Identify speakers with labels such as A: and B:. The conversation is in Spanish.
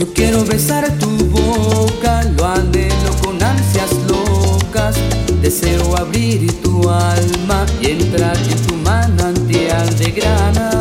A: Yo quiero besar tu boca, lo anhelo con ansias locas. Deseo abrir tu alma y entrar en tu manantial de grana.